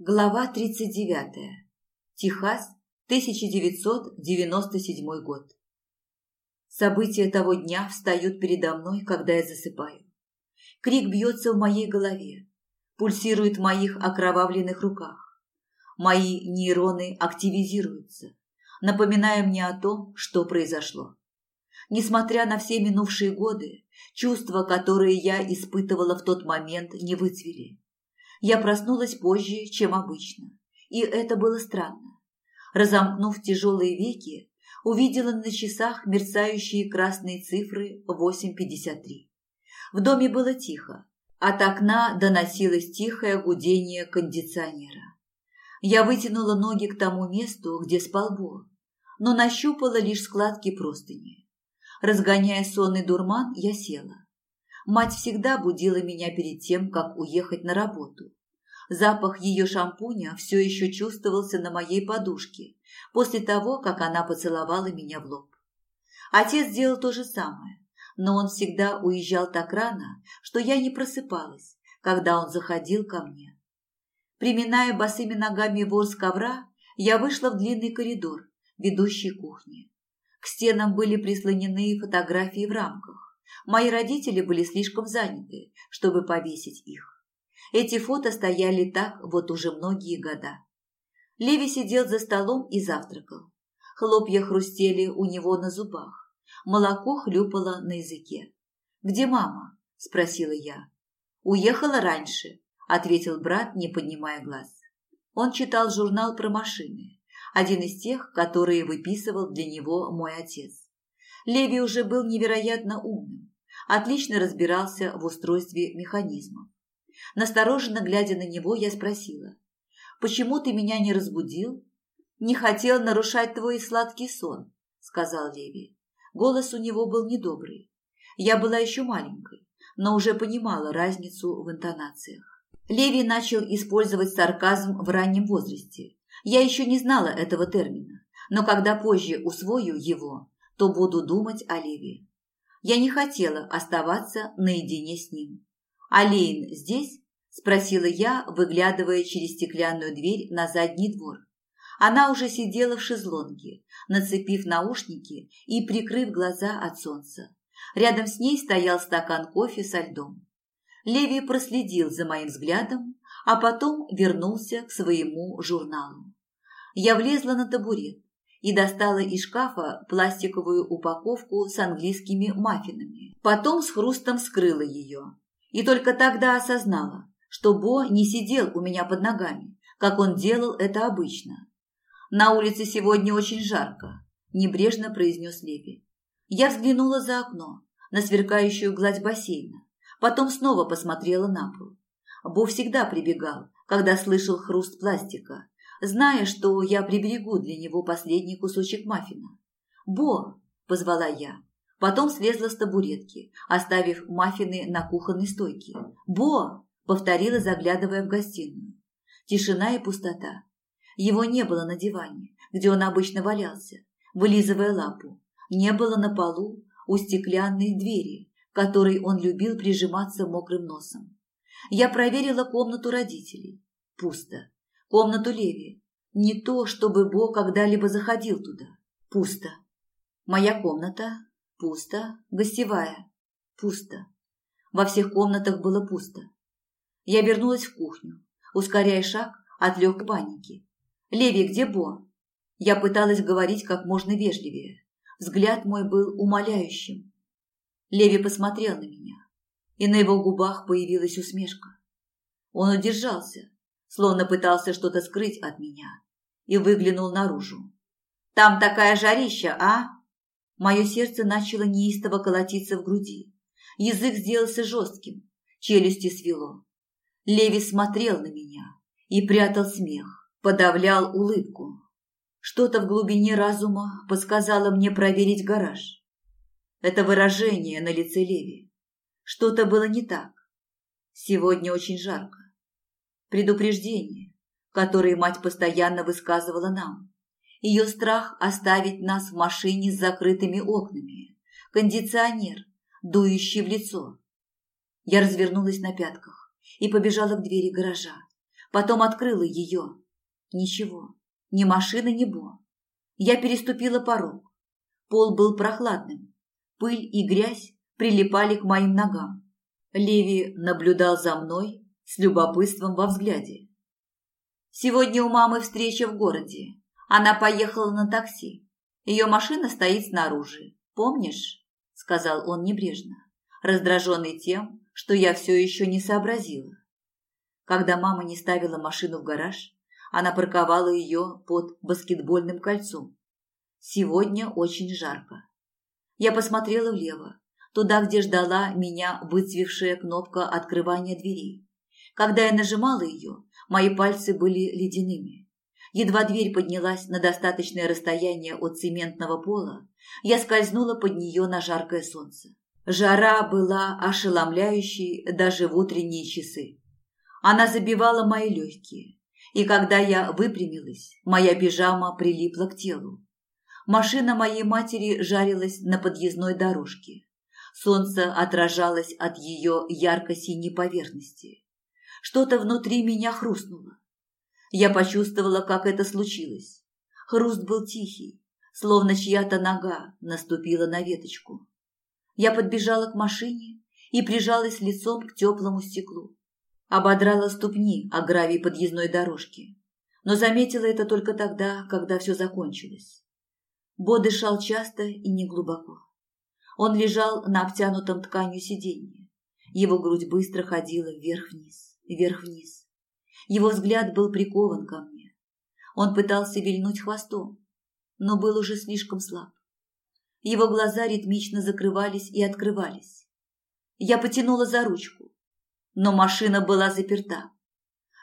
Глава 39. Техас, 1997 год. События того дня встают передо мной, когда я засыпаю. Крик бьется в моей голове, пульсирует в моих окровавленных руках. Мои нейроны активизируются, напоминая мне о том, что произошло. Несмотря на все минувшие годы, чувства, которые я испытывала в тот момент, не выцвели я проснулась позже, чем обычно, и это было странно. Разомкнув тяжелые веки, увидела на часах мерцающие красные цифры 8.53. В доме было тихо. От окна доносилось тихое гудение кондиционера. Я вытянула ноги к тому месту, где спал Бо, но нащупала лишь складки простыни. Разгоняя сонный дурман, я села. Мать всегда будила меня перед тем, как уехать на работу. Запах ее шампуня все еще чувствовался на моей подушке после того, как она поцеловала меня в лоб. Отец сделал то же самое, но он всегда уезжал так рано, что я не просыпалась, когда он заходил ко мне. Приминая босыми ногами ворс ковра, я вышла в длинный коридор, ведущий к кухне. К стенам были прислонены фотографии в рамках. Мои родители были слишком заняты, чтобы повесить их. Эти фото стояли так вот уже многие года. Леви сидел за столом и завтракал. Хлопья хрустели у него на зубах. Молоко хлюпало на языке. «Где мама?» – спросила я. «Уехала раньше», – ответил брат, не поднимая глаз. Он читал журнал про машины, один из тех, которые выписывал для него мой отец. Леви уже был невероятно умным отлично разбирался в устройстве механизмов. Настороженно глядя на него, я спросила, «Почему ты меня не разбудил?» «Не хотел нарушать твой сладкий сон», — сказал Леви. Голос у него был недобрый. Я была еще маленькой, но уже понимала разницу в интонациях. Леви начал использовать сарказм в раннем возрасте. Я еще не знала этого термина, но когда позже усвою его, то буду думать о Леви. Я не хотела оставаться наедине с ним. «Алейн здесь?» – спросила я, выглядывая через стеклянную дверь на задний двор. Она уже сидела в шезлонге, нацепив наушники и прикрыв глаза от солнца. Рядом с ней стоял стакан кофе со льдом. Леви проследил за моим взглядом, а потом вернулся к своему журналу. Я влезла на табурет, и достала из шкафа пластиковую упаковку с английскими маффинами. Потом с хрустом скрыла ее. И только тогда осознала, что Бо не сидел у меня под ногами, как он делал это обычно. «На улице сегодня очень жарко», – небрежно произнес Леви. Я взглянула за окно, на сверкающую гладь бассейна, потом снова посмотрела на пол. Бо всегда прибегал, когда слышал хруст пластика, зная, что я приберегу для него последний кусочек маффина. «Бо!» – позвала я. Потом слезла с табуретки, оставив маффины на кухонной стойке. «Бо!» – повторила, заглядывая в гостиную. Тишина и пустота. Его не было на диване, где он обычно валялся, вылизывая лапу. Не было на полу у стеклянной двери, которой он любил прижиматься мокрым носом. Я проверила комнату родителей. Пусто. Комнату Леви. Не то, чтобы Бо когда-либо заходил туда. Пусто. Моя комната. Пусто. Гостевая. Пусто. Во всех комнатах было пусто. Я вернулась в кухню, ускоряя шаг от легкой паники. «Леви, где Бо?» Я пыталась говорить как можно вежливее. Взгляд мой был умоляющим. Леви посмотрел на меня, и на его губах появилась усмешка. Он удержался, словно пытался что-то скрыть от меня, и выглянул наружу. «Там такая жарища, а?» Мое сердце начало неистово колотиться в груди. Язык сделался жестким, челюсти свело. Леви смотрел на меня и прятал смех, подавлял улыбку. Что-то в глубине разума подсказало мне проверить гараж. Это выражение на лице Леви. Что-то было не так. Сегодня очень жарко предупреждение, которое мать постоянно высказывала нам. Ее страх оставить нас в машине с закрытыми окнами, кондиционер, дующий в лицо. Я развернулась на пятках и побежала к двери гаража. Потом открыла ее. Ничего, ни машины, ни Бо. Я переступила порог. Пол был прохладным. Пыль и грязь прилипали к моим ногам. Леви наблюдал за мной с любопытством во взгляде. «Сегодня у мамы встреча в городе. Она поехала на такси. Ее машина стоит снаружи. Помнишь?» – сказал он небрежно, раздраженный тем, что я все еще не сообразила. Когда мама не ставила машину в гараж, она парковала ее под баскетбольным кольцом. Сегодня очень жарко. Я посмотрела влево, туда, где ждала меня выцвевшая кнопка открывания дверей. Когда я нажимала ее, мои пальцы были ледяными. Едва дверь поднялась на достаточное расстояние от цементного пола, я скользнула под нее на жаркое солнце. Жара была ошеломляющей даже в утренние часы. Она забивала мои легкие, и когда я выпрямилась, моя пижама прилипла к телу. Машина моей матери жарилась на подъездной дорожке. Солнце отражалось от ее ярко-синей поверхности. Что-то внутри меня хрустнуло. Я почувствовала, как это случилось. Хруст был тихий, словно чья-то нога наступила на веточку. Я подбежала к машине и прижалась лицом к теплому стеклу. Ободрала ступни о гравии подъездной дорожки, но заметила это только тогда, когда все закончилось. Бо дышал часто и неглубоко. Он лежал на обтянутом тканью сиденье. Его грудь быстро ходила вверх-вниз, вверх-вниз. Его взгляд был прикован ко мне. Он пытался вильнуть хвостом, но был уже слишком слаб. Его глаза ритмично закрывались и открывались. Я потянула за ручку но машина была заперта.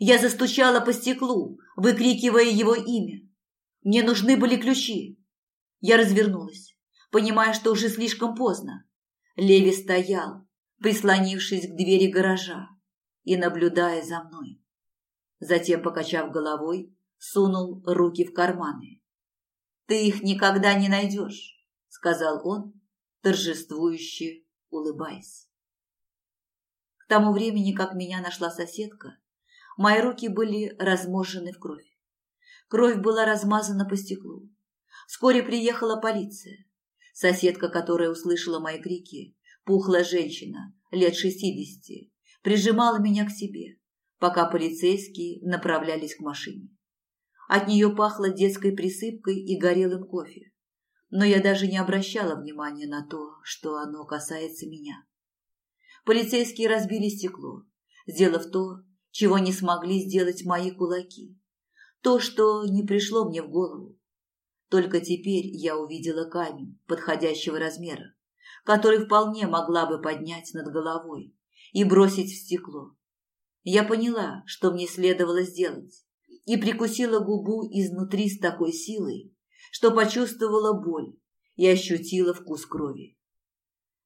Я застучала по стеклу, выкрикивая его имя. Мне нужны были ключи. Я развернулась, понимая, что уже слишком поздно. Леви стоял, прислонившись к двери гаража и наблюдая за мной. Затем, покачав головой, сунул руки в карманы. «Ты их никогда не найдешь», — сказал он, торжествующе улыбаясь тому времени, как меня нашла соседка, мои руки были размозжены в кровь. Кровь была размазана по стеклу. Вскоре приехала полиция. Соседка, которая услышала мои крики, пухлая женщина, лет шестидесяти, прижимала меня к себе, пока полицейские направлялись к машине. От нее пахло детской присыпкой и горелым кофе. Но я даже не обращала внимания на то, что оно касается меня. Полицейские разбили стекло, сделав то, чего не смогли сделать мои кулаки. То, что не пришло мне в голову. Только теперь я увидела камень подходящего размера, который вполне могла бы поднять над головой и бросить в стекло. Я поняла, что мне следовало сделать, и прикусила губу изнутри с такой силой, что почувствовала боль и ощутила вкус крови.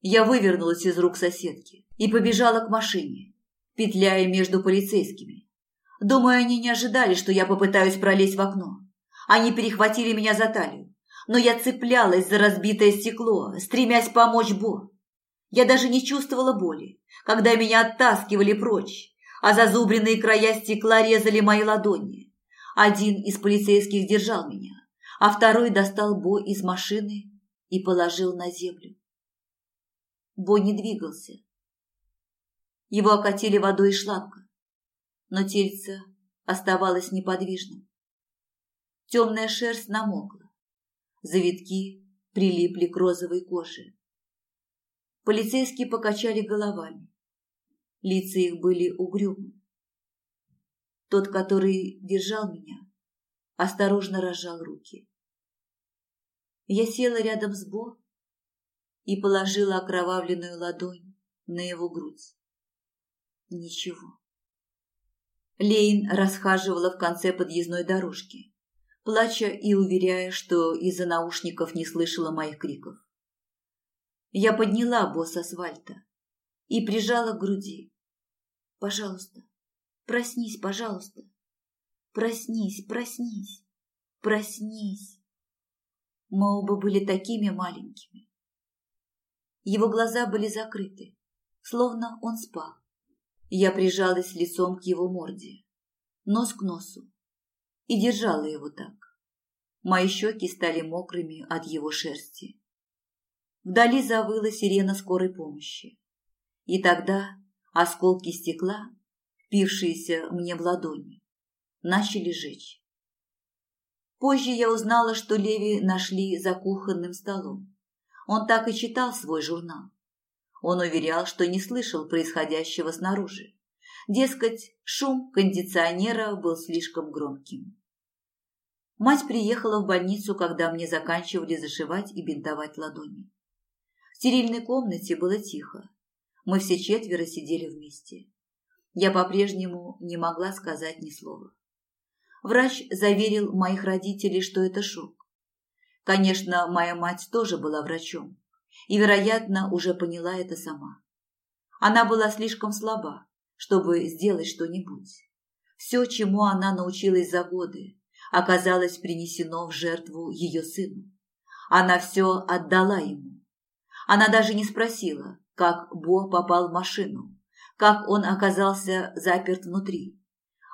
Я вывернулась из рук соседки и побежала к машине, петляя между полицейскими. Думаю, они не ожидали, что я попытаюсь пролезть в окно. Они перехватили меня за талию, но я цеплялась за разбитое стекло, стремясь помочь Бо. Я даже не чувствовала боли, когда меня оттаскивали прочь, а зазубренные края стекла резали мои ладони. Один из полицейских держал меня, а второй достал Бо из машины и положил на землю. Бой не двигался. Его окатили водой из шланга, но тельце оставалось неподвижным. Темная шерсть намокла, завитки прилипли к розовой коже. Полицейские покачали головами. Лица их были угрюмы. Тот, который держал меня, осторожно разжал руки. Я села рядом с Бо и положила окровавленную ладонь на его грудь. Ничего. Лейн расхаживала в конце подъездной дорожки, плача и уверяя, что из-за наушников не слышала моих криков. Я подняла босс асфальта и прижала к груди. «Пожалуйста, проснись, пожалуйста. Проснись, проснись, проснись». Мы оба были такими маленькими. Его глаза были закрыты, словно он спал. Я прижалась лицом к его морде. нос к носу, и держала его так. Мои щеки стали мокрыми от его шерсти. Вдали завыла сирена скорой помощи. И тогда осколки стекла, впившиеся мне в ладони, начали жечь. Позже я узнала, что Леви нашли за кухонным столом. Он так и читал свой журнал. Он уверял, что не слышал происходящего снаружи. Дескать, шум кондиционера был слишком громким. Мать приехала в больницу, когда мне заканчивали зашивать и бинтовать ладони. В стерильной комнате было тихо. Мы все четверо сидели вместе. Я по-прежнему не могла сказать ни слова. Врач заверил моих родителей, что это шок. Конечно, моя мать тоже была врачом и, вероятно, уже поняла это сама. Она была слишком слаба, чтобы сделать что-нибудь. Все, чему она научилась за годы, оказалось принесено в жертву ее сыну. Она все отдала ему. Она даже не спросила, как Бо попал в машину, как он оказался заперт внутри.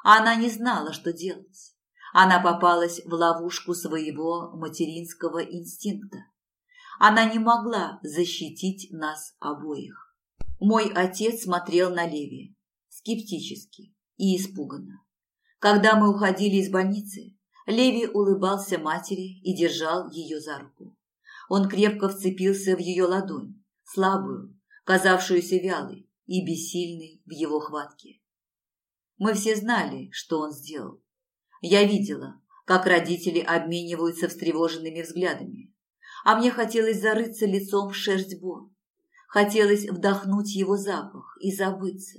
Она не знала, что делать. Она попалась в ловушку своего материнского инстинкта. Она не могла защитить нас обоих. Мой отец смотрел на Леви скептически и испуганно. Когда мы уходили из больницы, Леви улыбался матери и держал ее за руку. Он крепко вцепился в ее ладонь, слабую, казавшуюся вялой и бессильной в его хватке. Мы все знали, что он сделал. Я видела, как родители обмениваются встревоженными взглядами. А мне хотелось зарыться лицом в шерсть Бо. Хотелось вдохнуть его запах и забыться.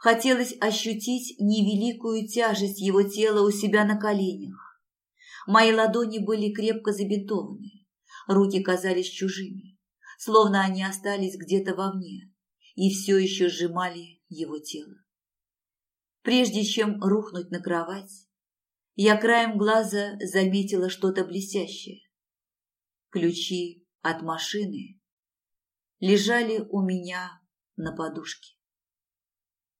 Хотелось ощутить невеликую тяжесть его тела у себя на коленях Мои ладони были крепко забинтованы, руки казались чужими, словно они остались где-то вовне и все еще сжимали его тело. Прежде чем рухнуть на кровать, я краем глаза заметила что-то блестящее. Ключи от машины лежали у меня на подушке.